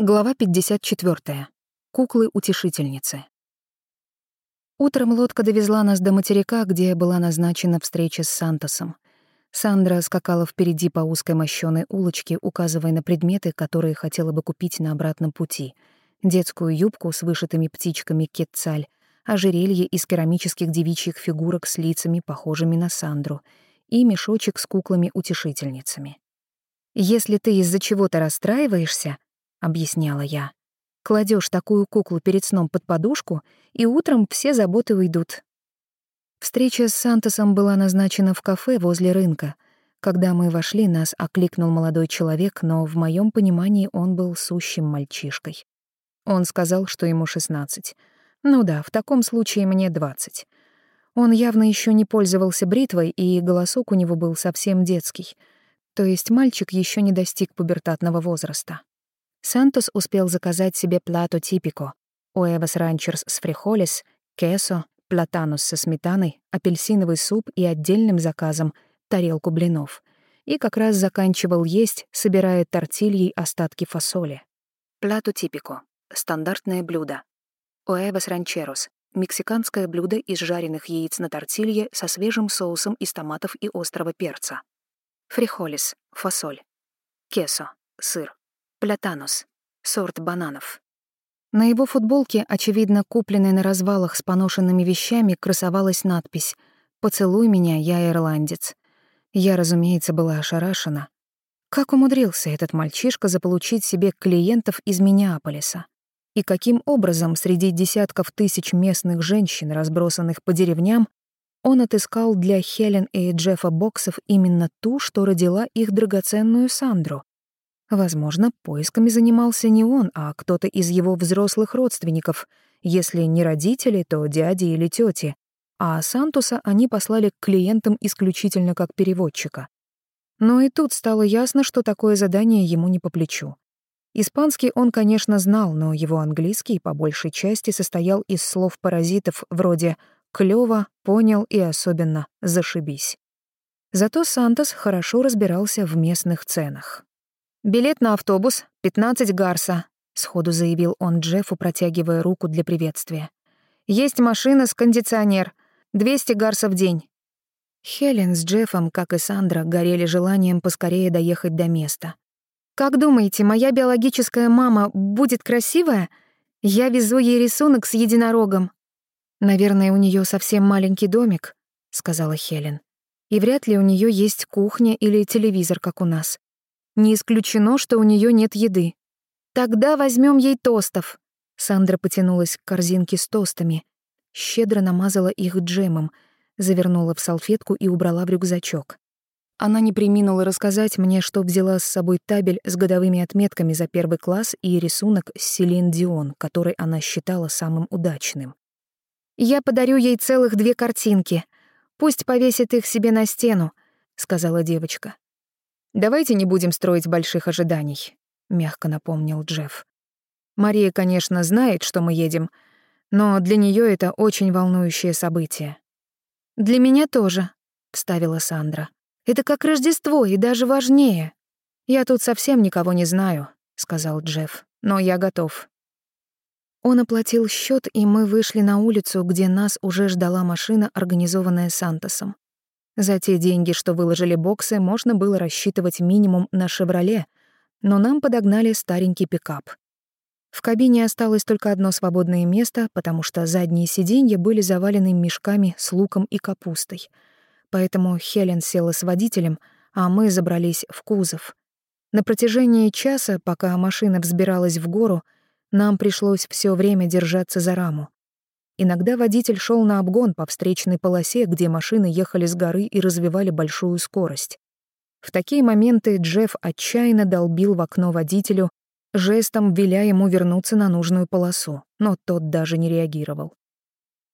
Глава 54. Куклы-утешительницы. Утром лодка довезла нас до материка, где была назначена встреча с Сантосом. Сандра скакала впереди по узкой мощёной улочке, указывая на предметы, которые хотела бы купить на обратном пути. Детскую юбку с вышитыми птичками кетцаль, ожерелье из керамических девичьих фигурок с лицами, похожими на Сандру, и мешочек с куклами-утешительницами. «Если ты из-за чего-то расстраиваешься», — объясняла я. Кладешь такую куклу перед сном под подушку, и утром все заботы уйдут. Встреча с Сантосом была назначена в кафе возле рынка. Когда мы вошли, нас окликнул молодой человек, но в моем понимании он был сущим мальчишкой. Он сказал, что ему 16. Ну да, в таком случае мне 20. Он явно еще не пользовался бритвой, и голосок у него был совсем детский. То есть мальчик еще не достиг пубертатного возраста. Сантос успел заказать себе плату типико, уэвас ранчерс с фрихолис, кесо, платанус со сметаной, апельсиновый суп и отдельным заказом тарелку блинов. И как раз заканчивал есть, собирая тортильей остатки фасоли. Плату типико — стандартное блюдо. Уэвас ранчерос — мексиканское блюдо из жареных яиц на тортилье со свежим соусом из томатов и острого перца. Фрихолис — фасоль. Кесо — сыр. Платанус — сорт бананов. На его футболке, очевидно, купленной на развалах с поношенными вещами, красовалась надпись «Поцелуй меня, я ирландец». Я, разумеется, была ошарашена. Как умудрился этот мальчишка заполучить себе клиентов из Миннеаполиса? И каким образом среди десятков тысяч местных женщин, разбросанных по деревням, он отыскал для Хелен и Джеффа Боксов именно ту, что родила их драгоценную Сандру? Возможно, поисками занимался не он, а кто-то из его взрослых родственников, если не родители, то дяди или тети, а Сантуса они послали к клиентам исключительно как переводчика. Но и тут стало ясно, что такое задание ему не по плечу. Испанский он, конечно, знал, но его английский по большей части состоял из слов паразитов вроде «клёво», «понял» и особенно «зашибись». Зато Сантос хорошо разбирался в местных ценах. «Билет на автобус, 15 гарса», — сходу заявил он Джеффу, протягивая руку для приветствия. «Есть машина с кондиционер. 200 гарсов в день». Хелен с Джеффом, как и Сандра, горели желанием поскорее доехать до места. «Как думаете, моя биологическая мама будет красивая? Я везу ей рисунок с единорогом». «Наверное, у нее совсем маленький домик», — сказала Хелен. «И вряд ли у нее есть кухня или телевизор, как у нас. Не исключено, что у нее нет еды. Тогда возьмем ей тостов. Сандра потянулась к корзинке с тостами, щедро намазала их джемом, завернула в салфетку и убрала в рюкзачок. Она не приминула рассказать мне, что взяла с собой табель с годовыми отметками за первый класс и рисунок с Селин Дион, который она считала самым удачным. «Я подарю ей целых две картинки. Пусть повесит их себе на стену», — сказала девочка. «Давайте не будем строить больших ожиданий», — мягко напомнил Джефф. «Мария, конечно, знает, что мы едем, но для нее это очень волнующее событие». «Для меня тоже», — вставила Сандра. «Это как Рождество и даже важнее». «Я тут совсем никого не знаю», — сказал Джефф, «но я готов». Он оплатил счет, и мы вышли на улицу, где нас уже ждала машина, организованная Сантосом. За те деньги, что выложили боксы, можно было рассчитывать минимум на «Шевроле», но нам подогнали старенький пикап. В кабине осталось только одно свободное место, потому что задние сиденья были завалены мешками с луком и капустой. Поэтому Хелен села с водителем, а мы забрались в кузов. На протяжении часа, пока машина взбиралась в гору, нам пришлось все время держаться за раму. Иногда водитель шел на обгон по встречной полосе, где машины ехали с горы и развивали большую скорость. В такие моменты Джефф отчаянно долбил в окно водителю, жестом веля ему вернуться на нужную полосу, но тот даже не реагировал.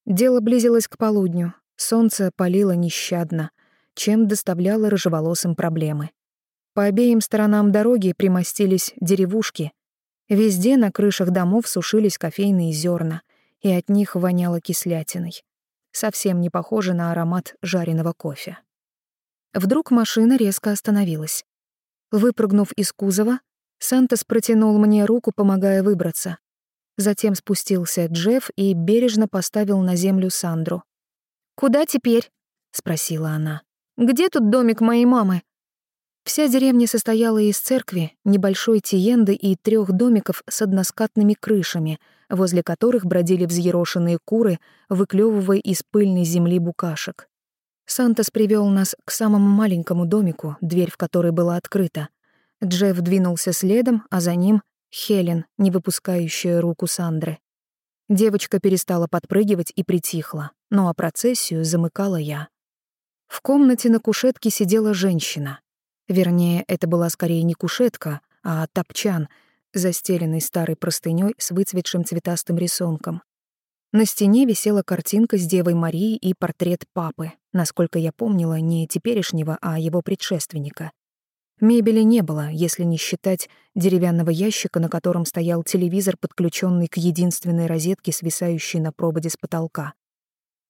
Дело близилось к полудню, солнце палило нещадно, чем доставляло рыжеволосым проблемы. По обеим сторонам дороги примостились деревушки. Везде на крышах домов сушились кофейные зерна — и от них воняло кислятиной. Совсем не похоже на аромат жареного кофе. Вдруг машина резко остановилась. Выпрыгнув из кузова, Сантос протянул мне руку, помогая выбраться. Затем спустился Джефф и бережно поставил на землю Сандру. «Куда теперь?» — спросила она. «Где тут домик моей мамы?» Вся деревня состояла из церкви, небольшой тиенды и трех домиков с односкатными крышами, возле которых бродили взъерошенные куры, выклевывая из пыльной земли букашек. Сантос привел нас к самому маленькому домику, дверь в который была открыта. Джефф двинулся следом, а за ним — Хелен, не выпускающая руку Сандры. Девочка перестала подпрыгивать и притихла, ну а процессию замыкала я. В комнате на кушетке сидела женщина. Вернее, это была скорее не кушетка, а топчан, застеленный старой простынёй с выцветшим цветастым рисунком. На стене висела картинка с Девой Марией и портрет папы, насколько я помнила, не теперешнего, а его предшественника. Мебели не было, если не считать деревянного ящика, на котором стоял телевизор, подключенный к единственной розетке, свисающей на проводе с потолка.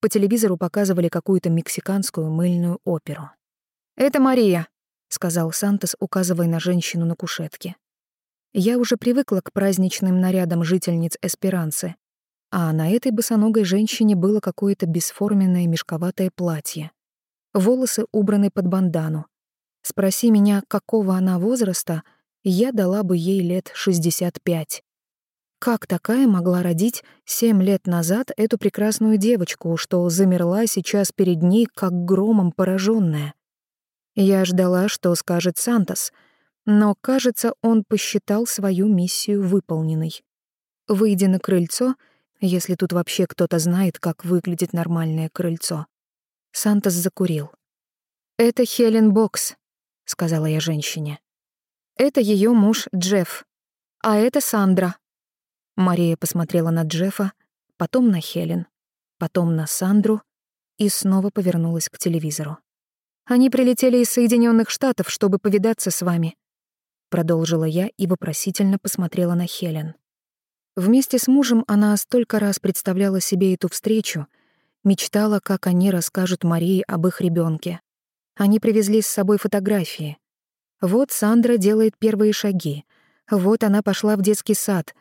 По телевизору показывали какую-то мексиканскую мыльную оперу. «Это Мария», — сказал Сантос, указывая на женщину на кушетке. Я уже привыкла к праздничным нарядам жительниц Эсперанцы, а на этой босоногой женщине было какое-то бесформенное мешковатое платье. Волосы убраны под бандану. Спроси меня, какого она возраста, я дала бы ей лет 65. Как такая могла родить семь лет назад эту прекрасную девочку, что замерла сейчас перед ней, как громом пораженная? Я ждала, что скажет Сантос, но, кажется, он посчитал свою миссию выполненной. Выйдя на крыльцо, если тут вообще кто-то знает, как выглядит нормальное крыльцо. Сантос закурил. «Это Хелен Бокс», — сказала я женщине. «Это ее муж Джефф, а это Сандра». Мария посмотрела на Джеффа, потом на Хелен, потом на Сандру и снова повернулась к телевизору. «Они прилетели из Соединенных Штатов, чтобы повидаться с вами», — продолжила я и вопросительно посмотрела на Хелен. Вместе с мужем она столько раз представляла себе эту встречу, мечтала, как они расскажут Марии об их ребенке. Они привезли с собой фотографии. Вот Сандра делает первые шаги. Вот она пошла в детский сад.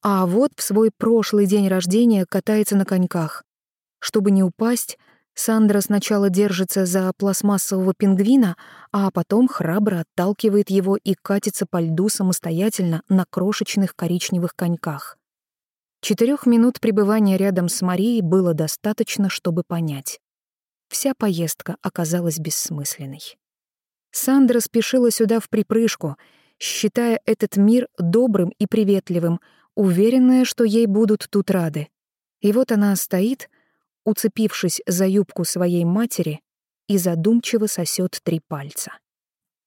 А вот в свой прошлый день рождения катается на коньках. Чтобы не упасть, Сандра сначала держится за пластмассового пингвина, а потом храбро отталкивает его и катится по льду самостоятельно на крошечных коричневых коньках. Четырех минут пребывания рядом с Марией было достаточно, чтобы понять. Вся поездка оказалась бессмысленной. Сандра спешила сюда в припрыжку, считая этот мир добрым и приветливым, уверенная, что ей будут тут рады. И вот она стоит, уцепившись за юбку своей матери, и задумчиво сосет три пальца.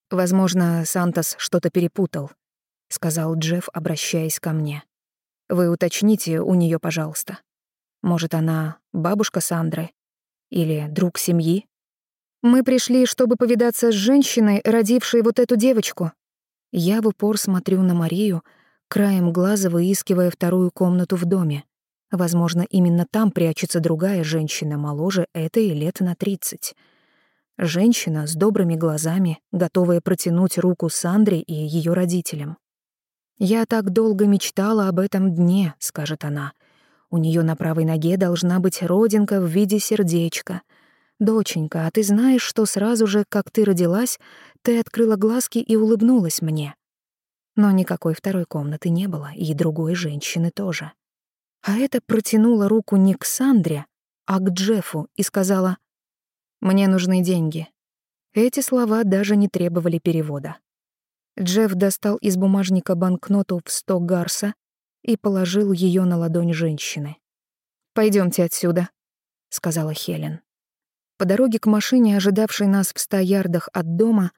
«Возможно, Сантос что-то перепутал», — сказал Джефф, обращаясь ко мне. Вы уточните у нее, пожалуйста. Может, она бабушка Сандры? Или друг семьи? Мы пришли, чтобы повидаться с женщиной, родившей вот эту девочку. Я в упор смотрю на Марию, краем глаза выискивая вторую комнату в доме. Возможно, именно там прячется другая женщина, моложе этой лет на тридцать. Женщина с добрыми глазами, готовая протянуть руку Сандре и ее родителям. «Я так долго мечтала об этом дне», — скажет она. «У нее на правой ноге должна быть родинка в виде сердечка. Доченька, а ты знаешь, что сразу же, как ты родилась, ты открыла глазки и улыбнулась мне?» Но никакой второй комнаты не было, и другой женщины тоже. А это протянула руку не к Сандре, а к Джеффу и сказала «Мне нужны деньги». Эти слова даже не требовали перевода. Джефф достал из бумажника банкноту в сто гарса и положил ее на ладонь женщины. Пойдемте отсюда», — сказала Хелен. По дороге к машине, ожидавшей нас в ста ярдах от дома,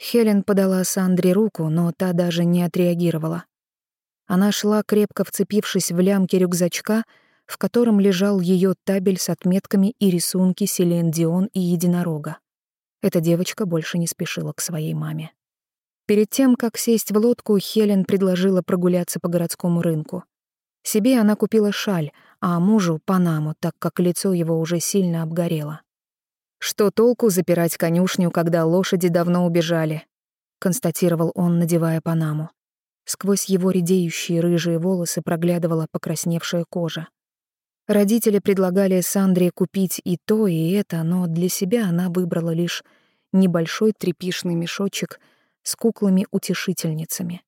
Хелен подала Сандре руку, но та даже не отреагировала. Она шла, крепко вцепившись в лямки рюкзачка, в котором лежал ее табель с отметками и рисунки Селен Дион и Единорога. Эта девочка больше не спешила к своей маме. Перед тем, как сесть в лодку, Хелен предложила прогуляться по городскому рынку. Себе она купила шаль, а мужу — панаму, так как лицо его уже сильно обгорело. «Что толку запирать конюшню, когда лошади давно убежали?» — констатировал он, надевая панаму. Сквозь его редеющие рыжие волосы проглядывала покрасневшая кожа. Родители предлагали Сандре купить и то, и это, но для себя она выбрала лишь небольшой тряпишный мешочек с куклами-утешительницами.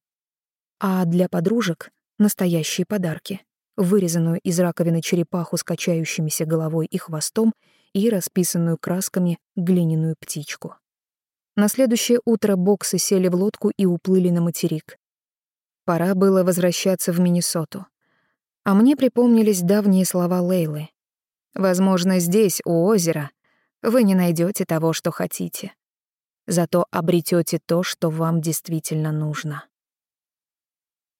А для подружек — настоящие подарки, вырезанную из раковины черепаху с качающимися головой и хвостом и расписанную красками глиняную птичку. На следующее утро боксы сели в лодку и уплыли на материк. Пора было возвращаться в Миннесоту. А мне припомнились давние слова Лейлы. «Возможно, здесь, у озера, вы не найдете того, что хотите. Зато обретете то, что вам действительно нужно».